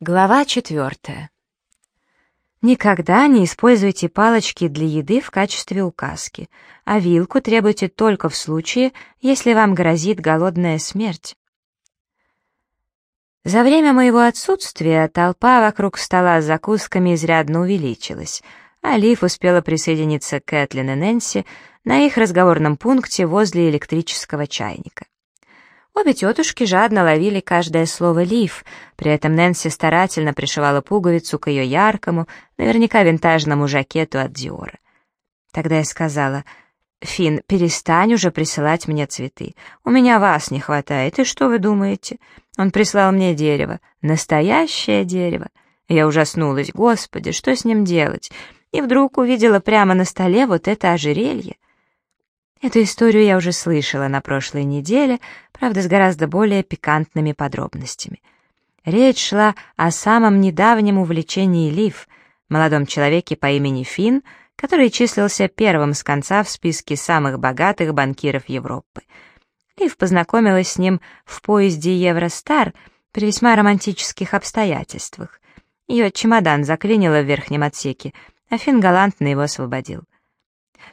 Глава четвертая. Никогда не используйте палочки для еды в качестве указки, а вилку требуйте только в случае, если вам грозит голодная смерть. За время моего отсутствия толпа вокруг стола с закусками изрядно увеличилась, а Лив успела присоединиться к Кэтлин и Нэнси на их разговорном пункте возле электрического чайника. Обе тетушки жадно ловили каждое слово «лив», при этом Нэнси старательно пришивала пуговицу к ее яркому, наверняка винтажному жакету от Диора. Тогда я сказала, «Финн, перестань уже присылать мне цветы. У меня вас не хватает, и что вы думаете?» Он прислал мне дерево, настоящее дерево. Я ужаснулась, господи, что с ним делать? И вдруг увидела прямо на столе вот это ожерелье. Эту историю я уже слышала на прошлой неделе, правда, с гораздо более пикантными подробностями. Речь шла о самом недавнем увлечении Лив, молодом человеке по имени Финн, который числился первым с конца в списке самых богатых банкиров Европы. Лив познакомилась с ним в поезде «Евростар» при весьма романтических обстоятельствах. Ее чемодан заклинило в верхнем отсеке, а Финн галантно его освободил.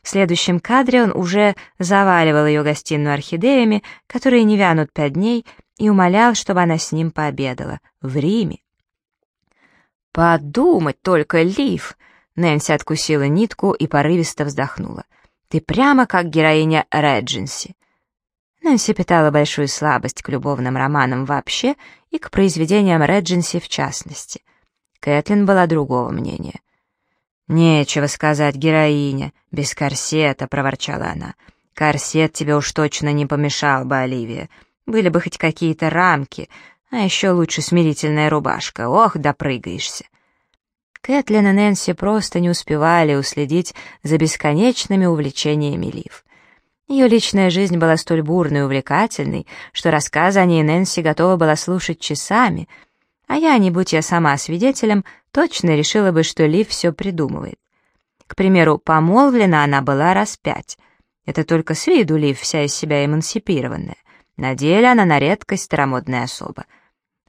В следующем кадре он уже заваливал ее гостиную орхидеями, которые не вянут пять дней, и умолял, чтобы она с ним пообедала. В Риме. «Подумать только, Лив!» Нэнси откусила нитку и порывисто вздохнула. «Ты прямо как героиня Редженси». Нэнси питала большую слабость к любовным романам вообще и к произведениям Редженси в частности. Кэтлин была другого мнения. «Нечего сказать, героиня, без корсета», — проворчала она. «Корсет тебе уж точно не помешал бы, Оливия. Были бы хоть какие-то рамки, а еще лучше смирительная рубашка. Ох, допрыгаешься». Кэтлин и Нэнси просто не успевали уследить за бесконечными увлечениями Лив. Ее личная жизнь была столь бурной и увлекательной, что рассказы о ней Нэнси готова была слушать часами — а я, не будь я сама свидетелем, точно решила бы, что Лив все придумывает. К примеру, помолвлена она была раз пять. Это только с виду Лив вся из себя эмансипированная. На деле она на редкость старомодная особа.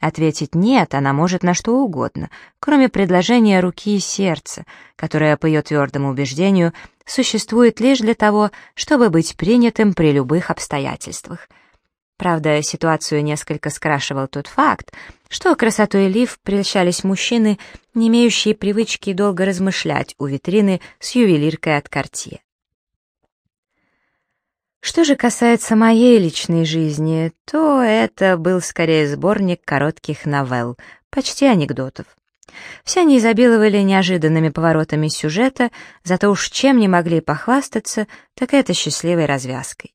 Ответить «нет» она может на что угодно, кроме предложения руки и сердца, которое, по ее твердому убеждению, существует лишь для того, чтобы быть принятым при любых обстоятельствах — Правда, ситуацию несколько скрашивал тот факт, что красотой Лив прельщались мужчины, не имеющие привычки долго размышлять у витрины с ювелиркой от Кортье. Что же касается моей личной жизни, то это был скорее сборник коротких новелл, почти анекдотов. Все они изобиловали неожиданными поворотами сюжета, зато уж чем не могли похвастаться, так это счастливой развязкой.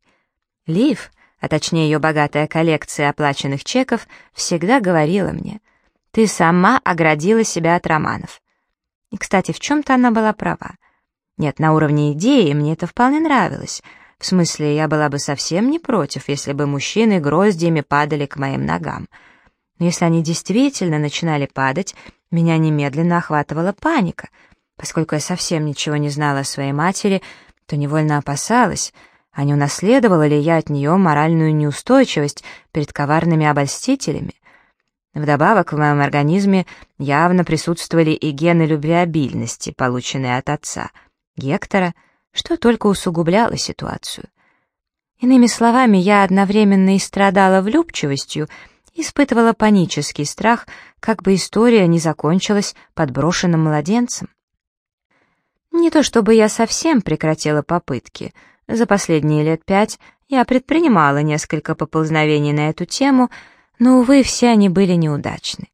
Лив, а точнее ее богатая коллекция оплаченных чеков, всегда говорила мне, «Ты сама оградила себя от романов». И, кстати, в чем-то она была права. Нет, на уровне идеи мне это вполне нравилось. В смысле, я была бы совсем не против, если бы мужчины гроздьями падали к моим ногам. Но если они действительно начинали падать, меня немедленно охватывала паника. Поскольку я совсем ничего не знала о своей матери, то невольно опасалась — а не унаследовала ли я от нее моральную неустойчивость перед коварными обольстителями? Вдобавок в моем организме явно присутствовали и гены любвеобильности, полученные от отца, Гектора, что только усугубляло ситуацию. Иными словами, я одновременно и страдала влюбчивостью, испытывала панический страх, как бы история не закончилась подброшенным младенцем. Не то чтобы я совсем прекратила попытки — за последние лет пять я предпринимала несколько поползновений на эту тему, но, увы, все они были неудачны.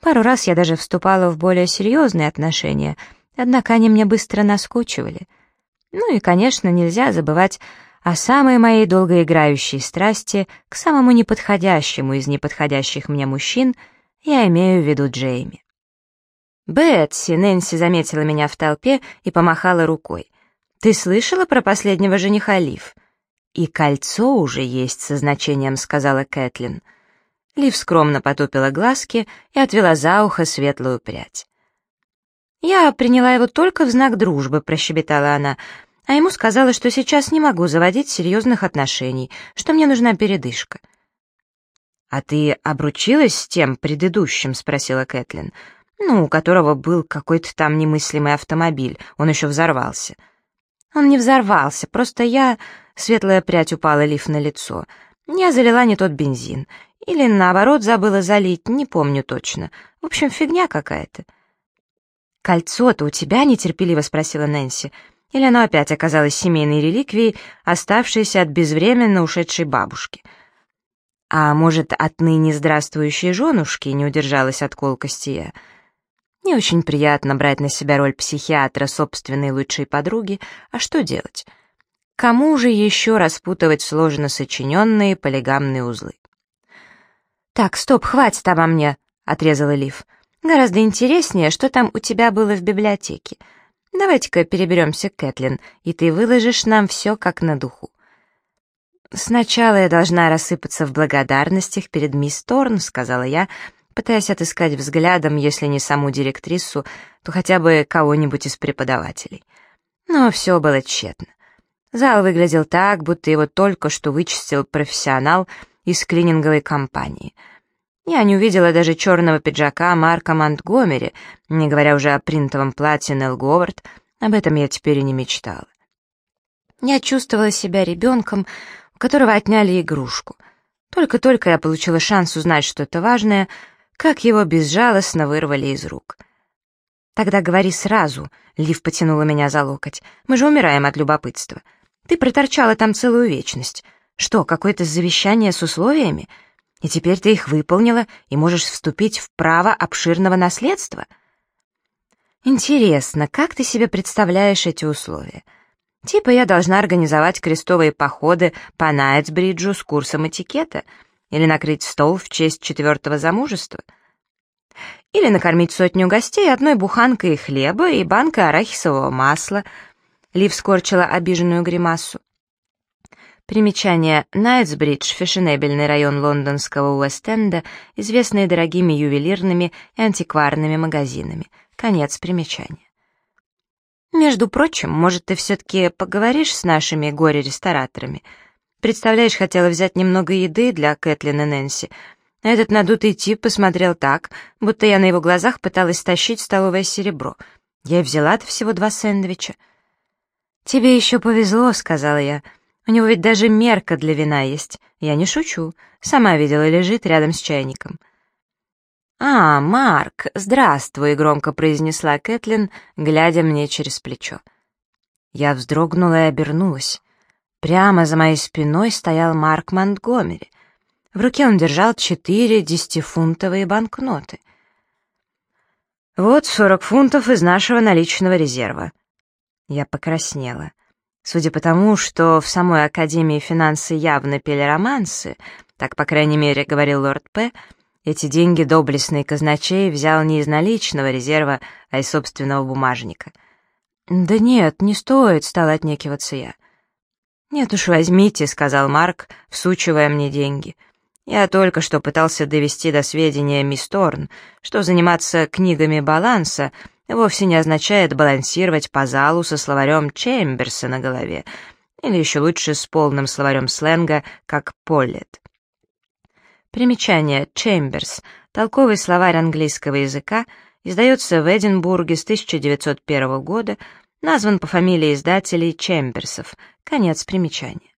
Пару раз я даже вступала в более серьезные отношения, однако они мне быстро наскучивали. Ну и, конечно, нельзя забывать о самой моей долгоиграющей страсти к самому неподходящему из неподходящих мне мужчин, я имею в виду Джейми. «Бетси!» — Нэнси заметила меня в толпе и помахала рукой. Ты слышала про последнего жениха Лив?» «И кольцо уже есть со значением», — сказала Кэтлин. Лив скромно потупила глазки и отвела за ухо светлую прядь. «Я приняла его только в знак дружбы», — прощебетала она, а ему сказала, что сейчас не могу заводить серьезных отношений, что мне нужна передышка. «А ты обручилась с тем предыдущим?» — спросила Кэтлин. «Ну, у которого был какой-то там немыслимый автомобиль, он еще взорвался». «Он не взорвался, просто я...» — светлая прядь упала Лив на лицо. «Я залила не тот бензин. Или, наоборот, забыла залить, не помню точно. В общем, фигня какая-то». «Кольцо-то у тебя?» — нетерпеливо спросила Нэнси. Или оно опять оказалось семейной реликвией, оставшейся от безвременно ушедшей бабушки — а может, отныне здравствующей женушки не удержалась от колкости я. Не очень приятно брать на себя роль психиатра собственной лучшей подруги, а что делать? Кому же еще распутывать сложно сочиненные полигамные узлы? «Так, стоп, хватит обо мне», — отрезала Лив. «Гораздо интереснее, что там у тебя было в библиотеке. Давайте-ка переберемся к Кэтлин, и ты выложишь нам все как на духу. «Сначала я должна рассыпаться в благодарностях перед мисс Торн», — сказала я, пытаясь отыскать взглядом, если не саму директрису, то хотя бы кого-нибудь из преподавателей. Но все было тщетно. Зал выглядел так, будто его только что вычистил профессионал из клининговой компании. Я не увидела даже черного пиджака Марка Монтгомери, не говоря уже о принтовом платье Нелл Говард, об этом я теперь и не мечтала. Я чувствовала себя ребенком, которого отняли игрушку. Только-только я получила шанс узнать что-то важное, как его безжалостно вырвали из рук. «Тогда говори сразу», — Лив потянула меня за локоть. «Мы же умираем от любопытства. Ты проторчала там целую вечность. Что, какое-то завещание с условиями? И теперь ты их выполнила и можешь вступить в право обширного наследства?» «Интересно, как ты себе представляешь эти условия?» Типа я должна организовать крестовые походы по Найтсбриджу с курсом этикета или накрыть стол в честь четвертого замужества. Или накормить сотню гостей одной буханкой хлеба и банкой арахисового масла. Лив скорчила обиженную гримасу. Примечание. Найтсбридж — фешенебельный район лондонского Уэст-Энда, известный дорогими ювелирными и антикварными магазинами. Конец примечания. Между прочим, может, ты все-таки поговоришь с нашими горе-рестораторами? Представляешь, хотела взять немного еды для Кэтлин и Нэнси. этот надутый тип посмотрел так, будто я на его глазах пыталась тащить столовое серебро. Я взяла-то всего два сэндвича. «Тебе еще повезло», — сказала я. «У него ведь даже мерка для вина есть. Я не шучу. Сама видела, лежит рядом с чайником». «А, Марк, здравствуй», — громко произнесла Кэтлин, глядя мне через плечо. Я вздрогнула и обернулась. Прямо за моей спиной стоял Марк Монтгомери. В руке он держал четыре десятифунтовые банкноты. «Вот сорок фунтов из нашего наличного резерва». Я покраснела. Судя по тому, что в самой Академии финансы явно пели романсы, так, по крайней мере, говорил лорд П., эти деньги доблестный казначей взял не из наличного резерва, а из собственного бумажника. «Да нет, не стоит», — стала отнекиваться я. «Нет уж, возьмите», — сказал Марк, всучивая мне деньги. «Я только что пытался довести до сведения мисс Торн, что заниматься книгами баланса вовсе не означает балансировать по залу со словарем Чемберса на голове, или еще лучше с полным словарем сленга, как Поллет. Примечание Chambers, толковый словарь английского языка, издается в Эдинбурге с 1901 года, назван по фамилии издателей Чемберсов. Конец примечания.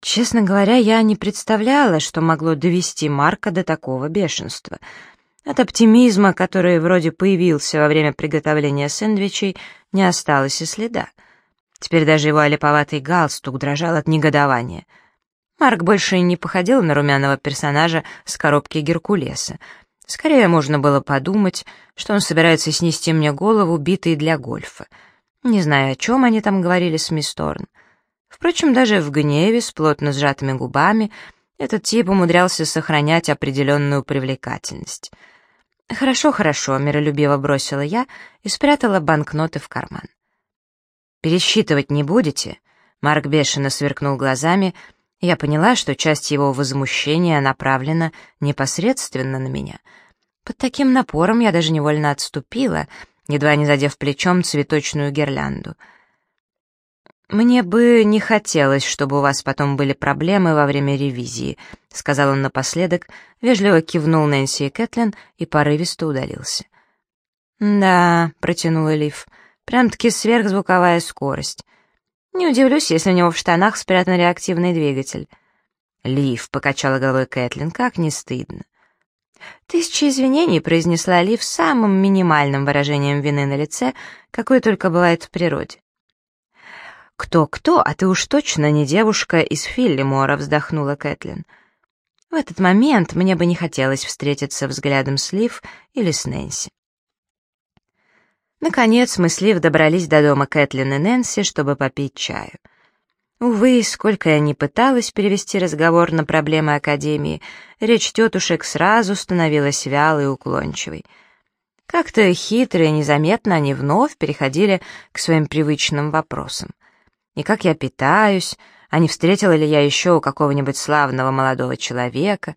Честно говоря, я не представляла, что могло довести Марка до такого бешенства. От оптимизма, который вроде появился во время приготовления сэндвичей, не осталось и следа. Теперь даже его олиповатый галстук дрожал от негодования — Марк больше не походил на румяного персонажа с коробки Геркулеса. Скорее можно было подумать, что он собирается снести мне голову, битой для гольфа. Не знаю, о чем они там говорили с мисс Торн. Впрочем, даже в гневе, с плотно сжатыми губами, этот тип умудрялся сохранять определенную привлекательность. «Хорошо, хорошо», — миролюбиво бросила я и спрятала банкноты в карман. «Пересчитывать не будете?» Марк бешено сверкнул глазами, я поняла, что часть его возмущения направлена непосредственно на меня. Под таким напором я даже невольно отступила, едва не задев плечом цветочную гирлянду. «Мне бы не хотелось, чтобы у вас потом были проблемы во время ревизии», — сказал он напоследок, вежливо кивнул Нэнси и Кэтлин и порывисто удалился. «Да», — протянула Лив, — «прям-таки сверхзвуковая скорость. Не удивлюсь, если у него в штанах спрятан реактивный двигатель». «Лив», — покачала головой Кэтлин, — «как не стыдно». «Тысяча извинений», — произнесла Лив самым минимальным выражением вины на лице, какое только бывает в природе. «Кто-кто, а ты уж точно не девушка из Филлимора», — вздохнула Кэтлин. В этот момент мне бы не хотелось встретиться взглядом с Лив или с Нэнси. Наконец мы с добрались до дома Кэтлин и Нэнси, чтобы попить чаю. Увы, сколько я ни пыталась перевести разговор на проблемы Академии, речь тетушек сразу становилась вялой и уклончивой. Как-то хитро и незаметно они вновь переходили к своим привычным вопросам и как я питаюсь, а не встретила ли я еще у какого-нибудь славного молодого человека,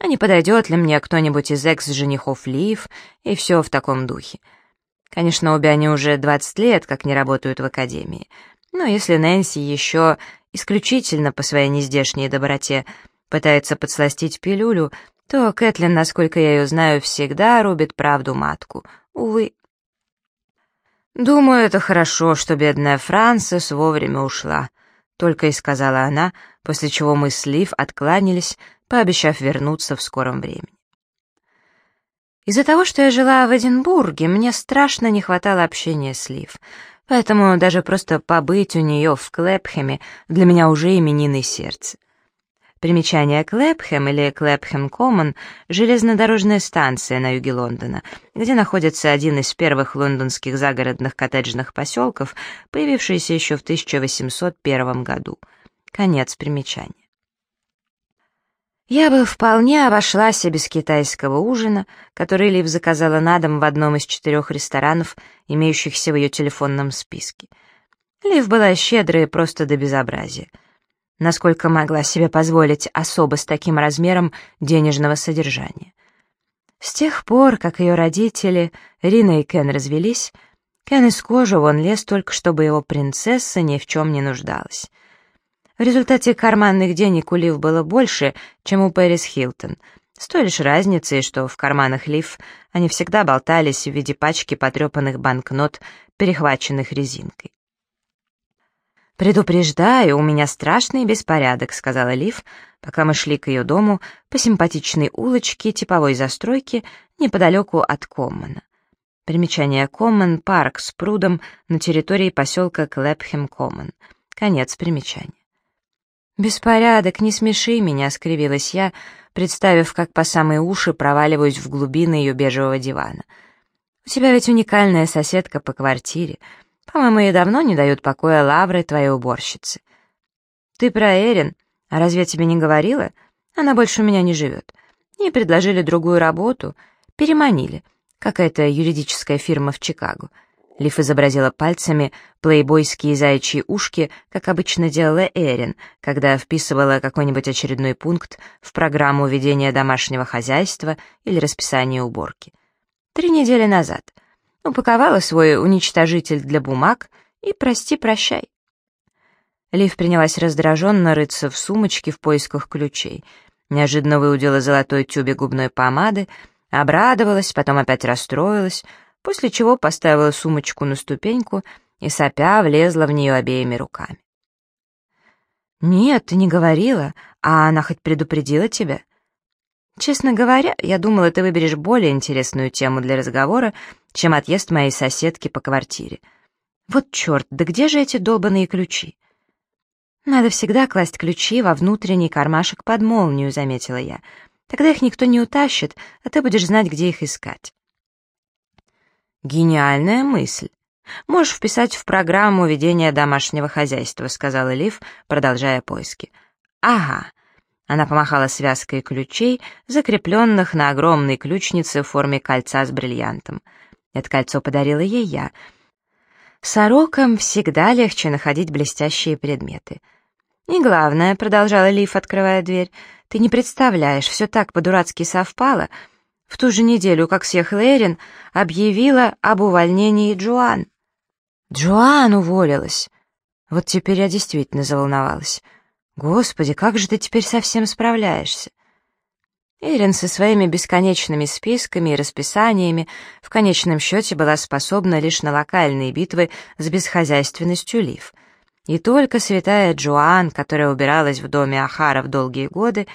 а не подойдет ли мне кто-нибудь из экс-женихов Лив, и все в таком духе. Конечно, обе они уже 20 лет как не работают в академии, но если Нэнси еще исключительно по своей нездешней доброте пытается подсластить пилюлю, то Кэтлин, насколько я ее знаю, всегда рубит правду матку. Увы. «Думаю, это хорошо, что бедная Франсис вовремя ушла», — только и сказала она, после чего мы с Лив откланялись, пообещав вернуться в скором времени. Из-за того, что я жила в Эдинбурге, мне страшно не хватало общения с Лив, поэтому даже просто побыть у нее в Клэпхэме для меня уже именины сердце. Примечание Клэпхэм или Клэпхэм Коммон — железнодорожная станция на юге Лондона, где находится один из первых лондонских загородных коттеджных поселков, появившийся еще в 1801 году. Конец примечания. Я бы вполне обошлась без китайского ужина, который Лив заказала на дом в одном из четырех ресторанов, имеющихся в ее телефонном списке. Лив была щедрая просто до безобразия — насколько могла себе позволить особо с таким размером денежного содержания. С тех пор, как ее родители, Рина и Кен, развелись, Кен из кожи вон лез только, чтобы его принцесса ни в чем не нуждалась. В результате карманных денег у Лив было больше, чем у Пэрис Хилтон, с той лишь разницей, что в карманах Лив они всегда болтались в виде пачки потрепанных банкнот, перехваченных резинкой. «Предупреждаю, у меня страшный беспорядок», — сказала Лив, пока мы шли к ее дому по симпатичной улочке типовой застройки неподалеку от Коммона. Примечание Коммон — парк с прудом на территории поселка Клэпхэм-Коммон. Конец примечания. «Беспорядок, не смеши меня», — скривилась я, представив, как по самые уши проваливаюсь в глубины ее бежевого дивана. «У тебя ведь уникальная соседка по квартире», по-моему, ей давно не дают покоя лавры твоей уборщицы. Ты про Эрин, а разве я тебе не говорила? Она больше у меня не живет. Ей предложили другую работу, переманили. Какая-то юридическая фирма в Чикаго. Лиф изобразила пальцами плейбойские заячьи ушки, как обычно делала Эрин, когда вписывала какой-нибудь очередной пункт в программу ведения домашнего хозяйства или расписание уборки. Три недели назад — упаковала свой уничтожитель для бумаг и прости-прощай. Лив принялась раздраженно рыться в сумочке в поисках ключей. Неожиданно выудила золотой тюбик губной помады, обрадовалась, потом опять расстроилась, после чего поставила сумочку на ступеньку и сопя влезла в нее обеими руками. «Нет, ты не говорила, а она хоть предупредила тебя?» Честно говоря, я думала, ты выберешь более интересную тему для разговора, чем отъезд моей соседки по квартире. Вот черт, да где же эти долбанные ключи? Надо всегда класть ключи во внутренний кармашек под молнию, заметила я. Тогда их никто не утащит, а ты будешь знать, где их искать. Гениальная мысль. Можешь вписать в программу ведения домашнего хозяйства, сказала Лив, продолжая поиски. Ага, она помахала связкой ключей, закрепленных на огромной ключнице в форме кольца с бриллиантом. Это кольцо подарила ей я. Сорокам всегда легче находить блестящие предметы. И главное, продолжала Лив, открывая дверь, ты не представляешь, все так по-дурацки совпало. В ту же неделю, как съехала Эрин, объявила об увольнении Джоан. Джоан уволилась. Вот теперь я действительно заволновалась. Господи, как же ты теперь совсем справляешься? Эрин со своими бесконечными списками и расписаниями в конечном счете была способна лишь на локальные битвы с бесхозяйственностью Лив. И только святая Джоан, которая убиралась в доме Ахара в долгие годы,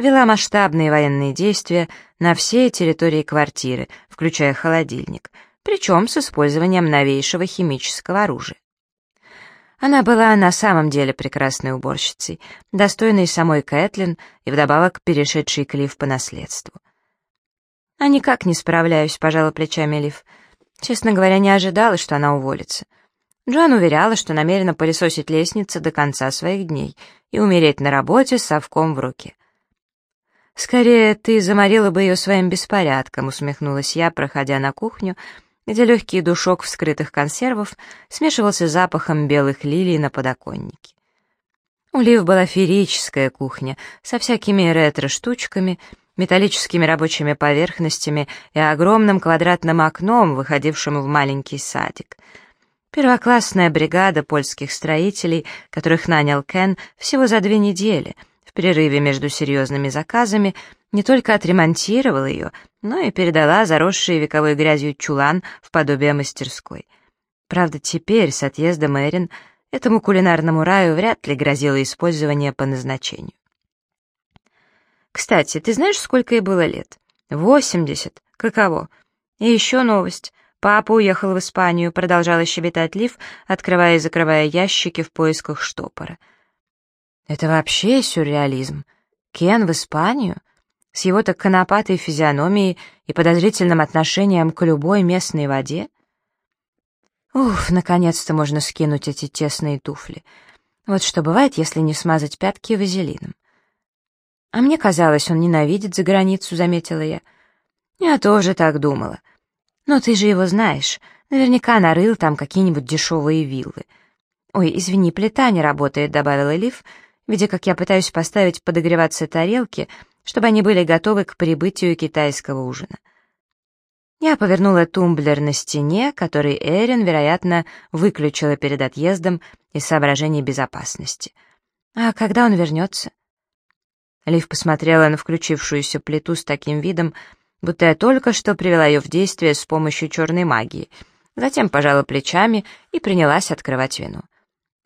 вела масштабные военные действия на всей территории квартиры, включая холодильник, причем с использованием новейшего химического оружия. Она была на самом деле прекрасной уборщицей, достойной самой Кэтлин и вдобавок перешедшей Клифф по наследству. «А никак не справляюсь», — пожала плечами Лив. Честно говоря, не ожидала, что она уволится. Джоан уверяла, что намерена пылесосить лестницы до конца своих дней и умереть на работе с совком в руке. «Скорее, ты заморила бы ее своим беспорядком», — усмехнулась я, проходя на кухню, — где легкий душок вскрытых консервов смешивался запахом белых лилий на подоконнике. У Лив была феерическая кухня со всякими ретро-штучками, металлическими рабочими поверхностями и огромным квадратным окном, выходившим в маленький садик. Первоклассная бригада польских строителей, которых нанял Кен всего за две недели, в перерыве между серьезными заказами, не только отремонтировала ее, но и передала заросший вековой грязью чулан в подобие мастерской. Правда, теперь, с отъездом Эрин, этому кулинарному раю вряд ли грозило использование по назначению. «Кстати, ты знаешь, сколько ей было лет?» «Восемьдесят. Каково?» «И еще новость. Папа уехал в Испанию», — продолжала щебетать Лив, открывая и закрывая ящики в поисках штопора. «Это вообще сюрреализм. Кен в Испанию? с его-то конопатой физиономией и подозрительным отношением к любой местной воде? Уф, наконец-то можно скинуть эти тесные туфли. Вот что бывает, если не смазать пятки вазелином. А мне казалось, он ненавидит за границу, заметила я. Я тоже так думала. Но ты же его знаешь. Наверняка нарыл там какие-нибудь дешевые виллы. Ой, извини, плита не работает, добавила Лив, видя, как я пытаюсь поставить подогреваться тарелки, чтобы они были готовы к прибытию китайского ужина. Я повернула тумблер на стене, который Эрин, вероятно, выключила перед отъездом из соображений безопасности. «А когда он вернется?» Лив посмотрела на включившуюся плиту с таким видом, будто я только что привела ее в действие с помощью черной магии, затем пожала плечами и принялась открывать вино.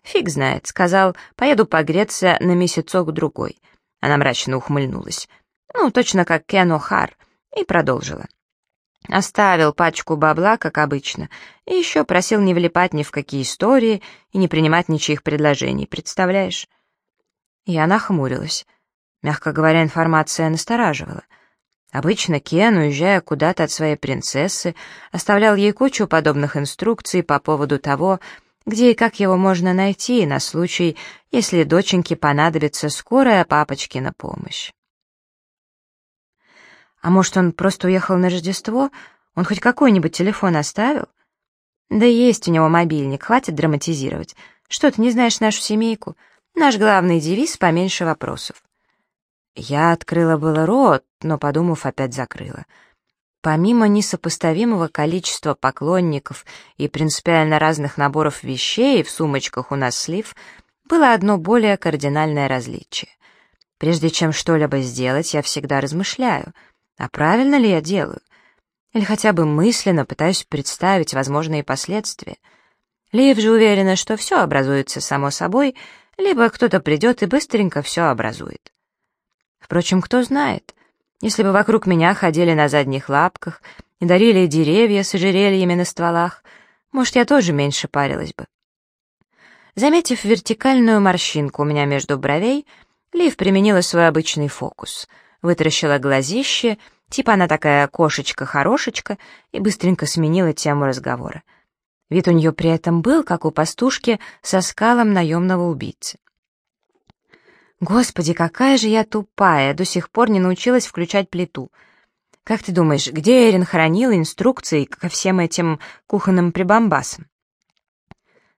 «Фиг знает», — сказал, — «поеду погреться на месяцок-другой». Она мрачно ухмыльнулась. Ну, точно как Кен О'Хар. И продолжила. Оставил пачку бабла, как обычно, и еще просил не влипать ни в какие истории и не принимать ничьих предложений, представляешь? Я нахмурилась. Мягко говоря, информация настораживала. Обычно Кен, уезжая куда-то от своей принцессы, оставлял ей кучу подобных инструкций по поводу того, где и как его можно найти на случай, если доченьке понадобится скорая папочкина помощь. А может, он просто уехал на Рождество? Он хоть какой-нибудь телефон оставил? Да есть у него мобильник, хватит драматизировать. Что, ты не знаешь нашу семейку? Наш главный девиз — поменьше вопросов. Я открыла было рот, но, подумав, опять закрыла. Помимо несопоставимого количества поклонников и принципиально разных наборов вещей в сумочках у нас слив, было одно более кардинальное различие. Прежде чем что-либо сделать, я всегда размышляю, а правильно ли я делаю? Или хотя бы мысленно пытаюсь представить возможные последствия. Лив же уверена, что все образуется само собой, либо кто-то придет и быстренько все образует. Впрочем, кто знает, если бы вокруг меня ходили на задних лапках и дарили деревья с ожерельями на стволах, может, я тоже меньше парилась бы. Заметив вертикальную морщинку у меня между бровей, Лив применила свой обычный фокус. Вытаращила глазище, типа она такая кошечка-хорошечка, и быстренько сменила тему разговора. Вид у нее при этом был, как у пастушки со скалом наемного убийцы. Господи, какая же я тупая, до сих пор не научилась включать плиту. Как ты думаешь, где Эрин хранила инструкции ко всем этим кухонным прибамбасам?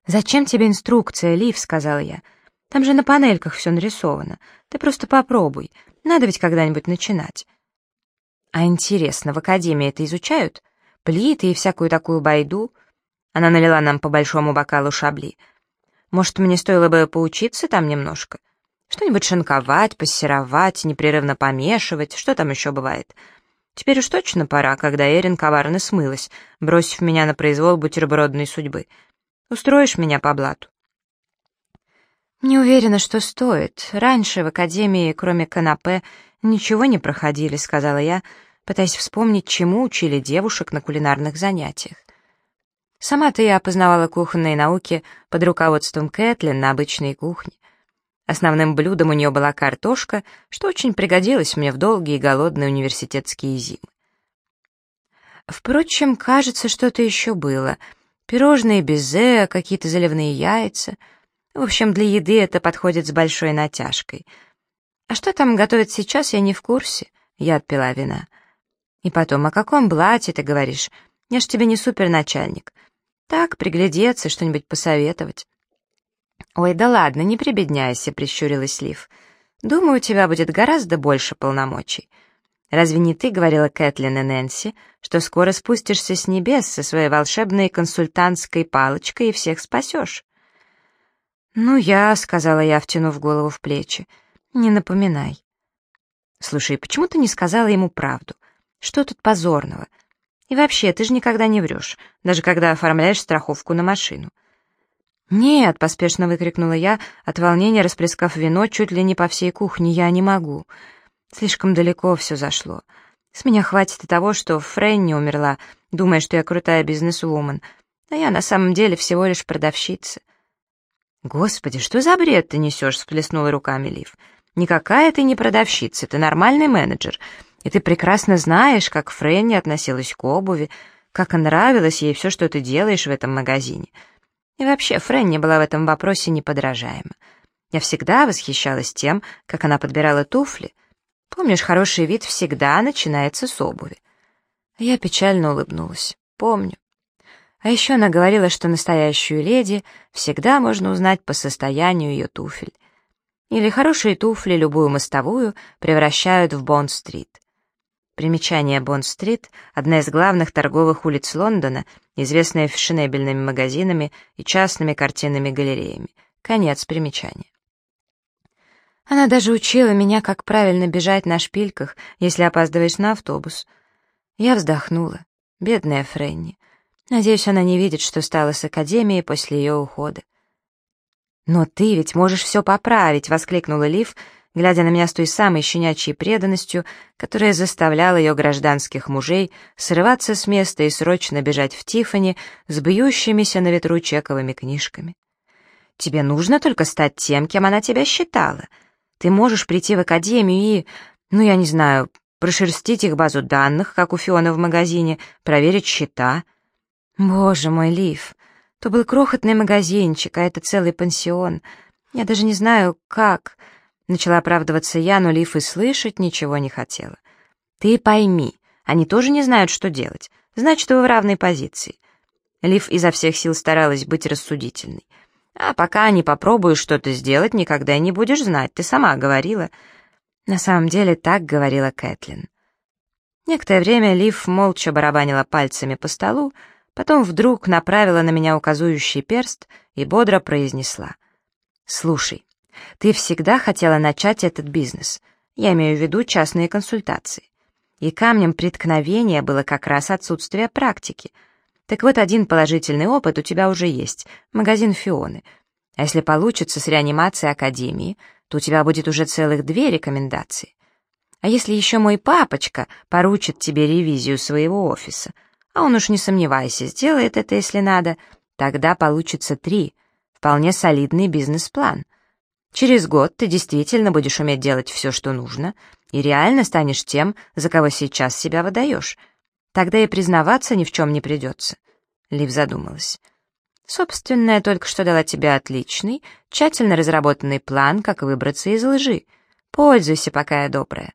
«Зачем тебе инструкция, Лив?» — сказала я. «Там же на панельках все нарисовано. Ты просто попробуй. Надо ведь когда-нибудь начинать». «А интересно, в академии это изучают? Плиты и всякую такую байду?» Она налила нам по большому бокалу шабли. Может, мне стоило бы поучиться там немножко? Что-нибудь шинковать, пассеровать, непрерывно помешивать, что там еще бывает? Теперь уж точно пора, когда Эрин коварно смылась, бросив меня на произвол бутербродной судьбы. Устроишь меня по блату? Не уверена, что стоит. Раньше в академии, кроме канапе, ничего не проходили, сказала я, пытаясь вспомнить, чему учили девушек на кулинарных занятиях. Сама-то я познавала кухонные науки под руководством Кэтлин на обычной кухне. Основным блюдом у нее была картошка, что очень пригодилось мне в долгие и голодные университетские зимы. Впрочем, кажется, что-то еще было. Пирожные безе, какие-то заливные яйца. В общем, для еды это подходит с большой натяжкой. А что там готовят сейчас, я не в курсе. Я отпила вина. И потом, о каком блате ты говоришь? Я ж тебе не суперначальник. Так, приглядеться, что-нибудь посоветовать. «Ой, да ладно, не прибедняйся», — прищурилась Лив. «Думаю, у тебя будет гораздо больше полномочий. Разве не ты говорила Кэтлин и Нэнси, что скоро спустишься с небес со своей волшебной консультантской палочкой и всех спасешь?» «Ну, я», — сказала я, втянув голову в плечи, — «не напоминай». «Слушай, почему ты не сказала ему правду? Что тут позорного? И вообще, ты же никогда не врешь, даже когда оформляешь страховку на машину». «Нет!» — поспешно выкрикнула я, от волнения расплескав вино чуть ли не по всей кухне. «Я не могу. Слишком далеко все зашло. С меня хватит и того, что Фрэнни умерла, думая, что я крутая бизнес-вумен, а я на самом деле всего лишь продавщица». «Господи, что за бред ты несешь?» — всплеснула руками Лив. «Никакая ты не продавщица, ты нормальный менеджер, и ты прекрасно знаешь, как Фрэнни относилась к обуви, как нравилось ей все, что ты делаешь в этом магазине». И вообще, Фрэнни была в этом вопросе неподражаема. Я всегда восхищалась тем, как она подбирала туфли. Помнишь, хороший вид всегда начинается с обуви. Я печально улыбнулась. Помню. А еще она говорила, что настоящую леди всегда можно узнать по состоянию ее туфель. Или хорошие туфли любую мостовую превращают в Бонд-стрит. Примечание Бонд-стрит — одна из главных торговых улиц Лондона, известная фешенебельными магазинами и частными картинными галереями. Конец примечания. Она даже учила меня, как правильно бежать на шпильках, если опаздываешь на автобус. Я вздохнула. Бедная Фрэнни. Надеюсь, она не видит, что стало с Академией после ее ухода. «Но ты ведь можешь все поправить!» — воскликнула Лив, глядя на меня с той самой щенячьей преданностью, которая заставляла ее гражданских мужей срываться с места и срочно бежать в Тифани с бьющимися на ветру чековыми книжками. «Тебе нужно только стать тем, кем она тебя считала. Ты можешь прийти в академию и, ну, я не знаю, прошерстить их базу данных, как у Фиона в магазине, проверить счета». «Боже мой, Лив, то был крохотный магазинчик, а это целый пансион. Я даже не знаю, как...» Начала оправдываться я, но Лиф и слышать ничего не хотела. «Ты пойми, они тоже не знают, что делать. Значит, вы в равной позиции». Лив изо всех сил старалась быть рассудительной. «А пока не попробуешь что-то сделать, никогда не будешь знать, ты сама говорила». На самом деле так говорила Кэтлин. Некоторое время Лив молча барабанила пальцами по столу, потом вдруг направила на меня указующий перст и бодро произнесла. «Слушай, ты всегда хотела начать этот бизнес. Я имею в виду частные консультации. И камнем преткновения было как раз отсутствие практики. Так вот, один положительный опыт у тебя уже есть — магазин Фионы. А если получится с реанимацией Академии, то у тебя будет уже целых две рекомендации. А если еще мой папочка поручит тебе ревизию своего офиса, а он уж не сомневайся, сделает это, если надо, тогда получится три. Вполне солидный бизнес-план — Через год ты действительно будешь уметь делать все, что нужно, и реально станешь тем, за кого сейчас себя выдаешь. Тогда и признаваться ни в чем не придется. Лив задумалась. Собственно, я только что дала тебе отличный, тщательно разработанный план, как выбраться из лжи. Пользуйся, пока я добрая,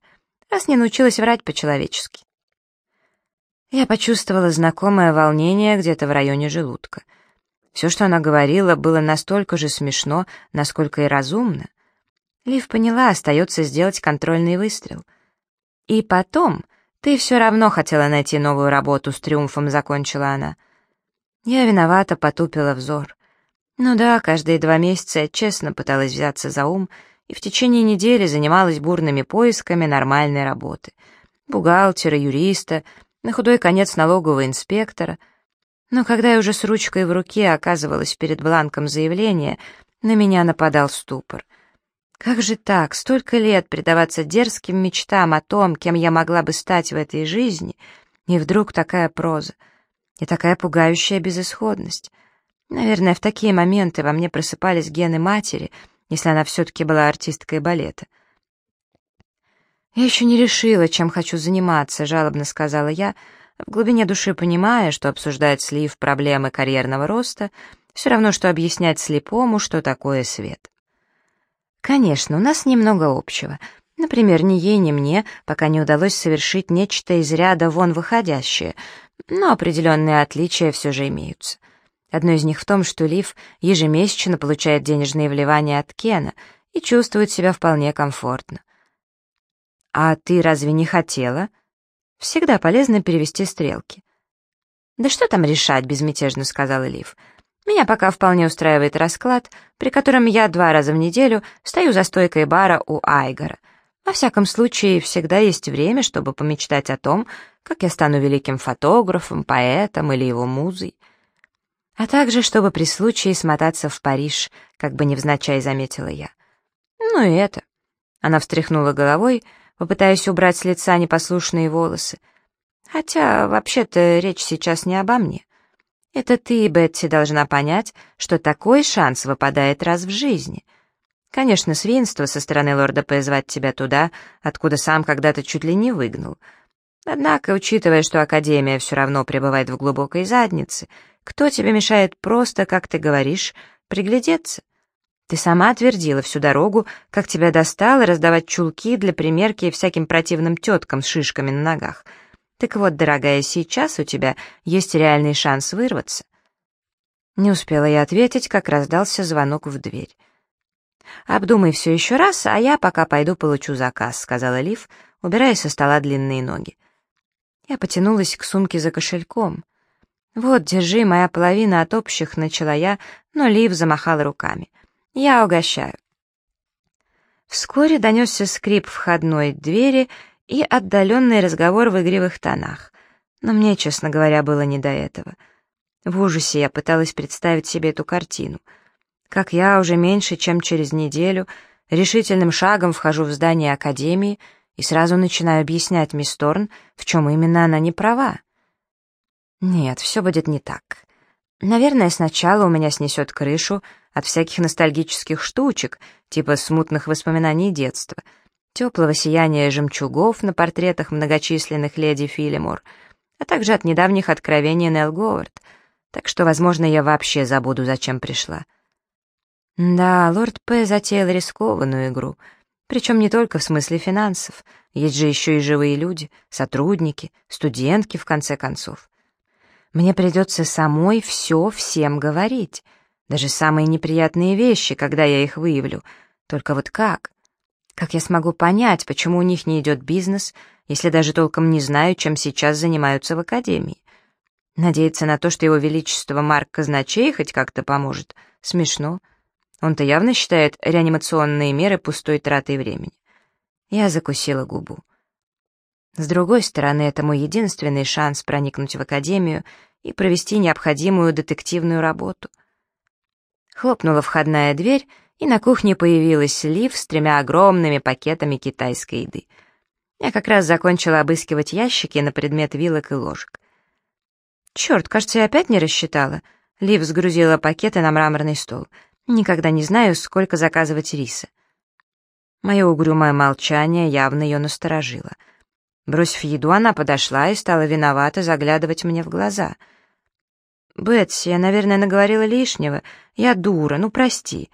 раз не научилась врать по-человечески. Я почувствовала знакомое волнение где-то в районе желудка — все, что она говорила, было настолько же смешно, насколько и разумно. Лив поняла, остается сделать контрольный выстрел. И потом, ты все равно хотела найти новую работу, с триумфом закончила она. Я виновата, потупила взор. Ну да, каждые два месяца я честно пыталась взяться за ум и в течение недели занималась бурными поисками нормальной работы. Бухгалтера, юриста, на худой конец налогового инспектора. Но когда я уже с ручкой в руке оказывалась перед бланком заявления, на меня нападал ступор. Как же так, столько лет предаваться дерзким мечтам о том, кем я могла бы стать в этой жизни, и вдруг такая проза, и такая пугающая безысходность. Наверное, в такие моменты во мне просыпались гены матери, если она все-таки была артисткой балета. «Я еще не решила, чем хочу заниматься», — жалобно сказала я, в глубине души понимая, что обсуждать слив проблемы карьерного роста все равно, что объяснять слепому, что такое свет. Конечно, у нас немного общего. Например, ни ей, ни мне пока не удалось совершить нечто из ряда вон выходящее, но определенные отличия все же имеются. Одно из них в том, что Лив ежемесячно получает денежные вливания от Кена и чувствует себя вполне комфортно. «А ты разве не хотела?» «Всегда полезно перевести стрелки». «Да что там решать?» — безмятежно сказала Лив. «Меня пока вполне устраивает расклад, при котором я два раза в неделю стою за стойкой бара у Айгора. Во всяком случае, всегда есть время, чтобы помечтать о том, как я стану великим фотографом, поэтом или его музой а также чтобы при случае смотаться в Париж, как бы невзначай заметила я. Ну и это. Она встряхнула головой, попытаясь убрать с лица непослушные волосы. Хотя, вообще-то, речь сейчас не обо мне. Это ты, Бетти, должна понять, что такой шанс выпадает раз в жизни. Конечно, свинство со стороны лорда П. звать тебя туда, откуда сам когда-то чуть ли не выгнал. Однако, учитывая, что Академия все равно пребывает в глубокой заднице, кто тебе мешает просто, как ты говоришь, приглядеться? Ты сама твердила всю дорогу, как тебя достало раздавать чулки для примерки всяким противным теткам с шишками на ногах. Так вот, дорогая, сейчас у тебя есть реальный шанс вырваться. Не успела я ответить, как раздался звонок в дверь. «Обдумай все еще раз, а я пока пойду получу заказ», — сказала Лив, убирая со стола длинные ноги. Я потянулась к сумке за кошельком. «Вот, держи, моя половина от общих», — начала я, но Лив замахал руками. «Я угощаю». Вскоре донесся скрип входной двери и отдаленный разговор в игривых тонах. Но мне, честно говоря, было не до этого. В ужасе я пыталась представить себе эту картину. Как я уже меньше, чем через неделю, решительным шагом вхожу в здание Академии и сразу начинаю объяснять мисс Торн, в чем именно она не права. Нет, все будет не так. Наверное, сначала у меня снесет крышу от всяких ностальгических штучек, типа смутных воспоминаний детства, теплого сияния жемчугов на портретах многочисленных леди Филимор, а также от недавних откровений Нелл Говард, так что, возможно, я вообще забуду, зачем пришла. Да, лорд П. затеял рискованную игру, причем не только в смысле финансов, есть же еще и живые люди, сотрудники, студентки, в конце концов. Мне придется самой все всем говорить. Даже самые неприятные вещи, когда я их выявлю. Только вот как? Как я смогу понять, почему у них не идет бизнес, если даже толком не знаю, чем сейчас занимаются в академии? Надеяться на то, что его величество Марк Казначей хоть как-то поможет, смешно. Он-то явно считает реанимационные меры пустой тратой времени. Я закусила губу. С другой стороны, это мой единственный шанс проникнуть в академию и провести необходимую детективную работу. Хлопнула входная дверь, и на кухне появилась Лив с тремя огромными пакетами китайской еды. Я как раз закончила обыскивать ящики на предмет вилок и ложек. «Черт, кажется, я опять не рассчитала». Лив сгрузила пакеты на мраморный стол. «Никогда не знаю, сколько заказывать риса». Мое угрюмое молчание явно ее насторожило — Бросив еду, она подошла и стала виновато заглядывать мне в глаза. «Бетси, я, наверное, наговорила лишнего. Я дура, ну прости.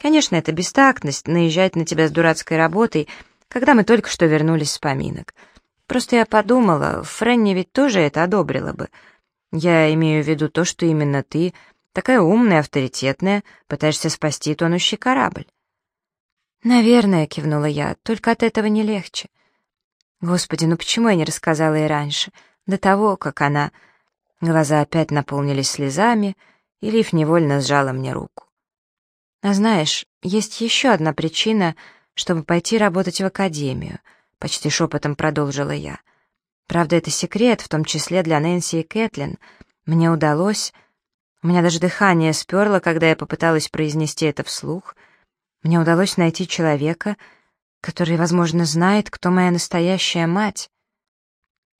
Конечно, это бестактность, наезжать на тебя с дурацкой работой, когда мы только что вернулись с поминок. Просто я подумала, Фрэнни ведь тоже это одобрила бы. Я имею в виду то, что именно ты, такая умная, авторитетная, пытаешься спасти тонущий корабль». «Наверное», — кивнула я, — «только от этого не легче». Господи, ну почему я не рассказала ей раньше, до того, как она... Глаза опять наполнились слезами, и Лив невольно сжала мне руку. «А знаешь, есть еще одна причина, чтобы пойти работать в академию», — почти шепотом продолжила я. «Правда, это секрет, в том числе для Нэнси и Кэтлин. Мне удалось...» У меня даже дыхание сперло, когда я попыталась произнести это вслух. Мне удалось найти человека, который, возможно, знает, кто моя настоящая мать.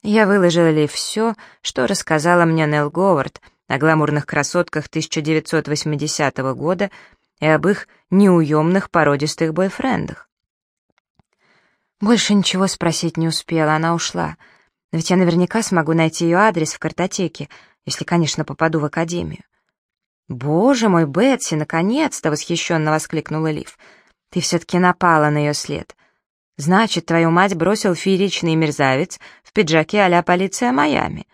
Я выложила ли все, что рассказала мне Нелл Говард о гламурных красотках 1980 года и об их неуемных породистых бойфрендах. Больше ничего спросить не успела, она ушла. Ведь я наверняка смогу найти ее адрес в картотеке, если, конечно, попаду в академию. «Боже мой, Бетси, наконец-то!» — восхищенно воскликнула Лив. «Ты все-таки напала на ее след. Значит, твою мать бросил фееричный мерзавец в пиджаке а-ля полиция Майами».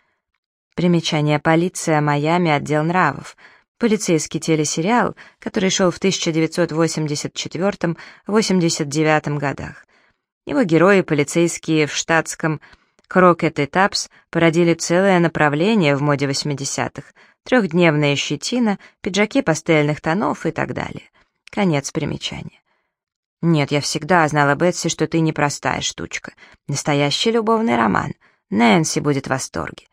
Примечание «Полиция Майами. Отдел нравов». Полицейский телесериал, который шел в 1984-89 годах. Его герои, полицейские в штатском Крокет и Тапс, породили целое направление в моде 80-х — трехдневная щетина, пиджаки пастельных тонов и так далее. Конец примечания. Нет, я всегда знала, Бетси, что ты непростая штучка. Настоящий любовный роман. Нэнси будет в восторге.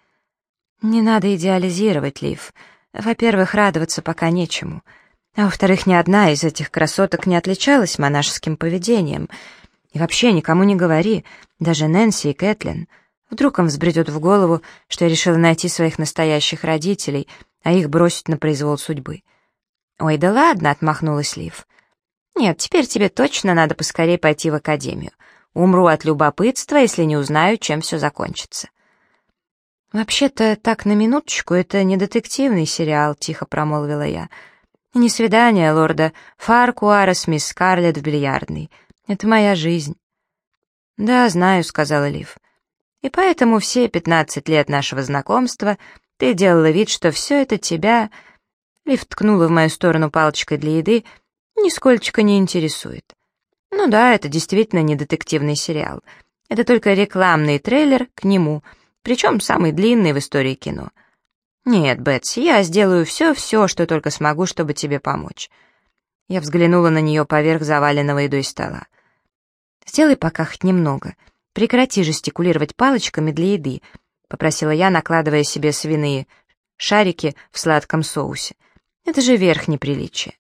Не надо идеализировать, Лив. Во-первых, радоваться пока нечему. А во-вторых, ни одна из этих красоток не отличалась монашеским поведением. И вообще никому не говори, даже Нэнси и Кэтлин — Вдруг им взбредет в голову, что я решила найти своих настоящих родителей, а их бросить на произвол судьбы. «Ой, да ладно», — отмахнулась Лив. «Нет, теперь тебе точно надо поскорее пойти в академию. Умру от любопытства, если не узнаю, чем все закончится». «Вообще-то, так на минуточку, это не детективный сериал», — тихо промолвила я. «Не свидание лорда Фаркуара с мисс Скарлетт в бильярдной. Это моя жизнь». «Да, знаю», — сказала Лив. И поэтому все пятнадцать лет нашего знакомства ты делала вид, что все это тебя...» Лив ткнула в мою сторону палочкой для еды, нисколько не интересует. Ну да, это действительно не детективный сериал. Это только рекламный трейлер к нему, причем самый длинный в истории кино. Нет, Бетси, я сделаю все-все, что только смогу, чтобы тебе помочь. Я взглянула на нее поверх заваленного едой стола. Сделай пока хоть немного — «Прекрати жестикулировать палочками для еды», — попросила я, накладывая себе свиные шарики в сладком соусе. «Это же верх неприличия».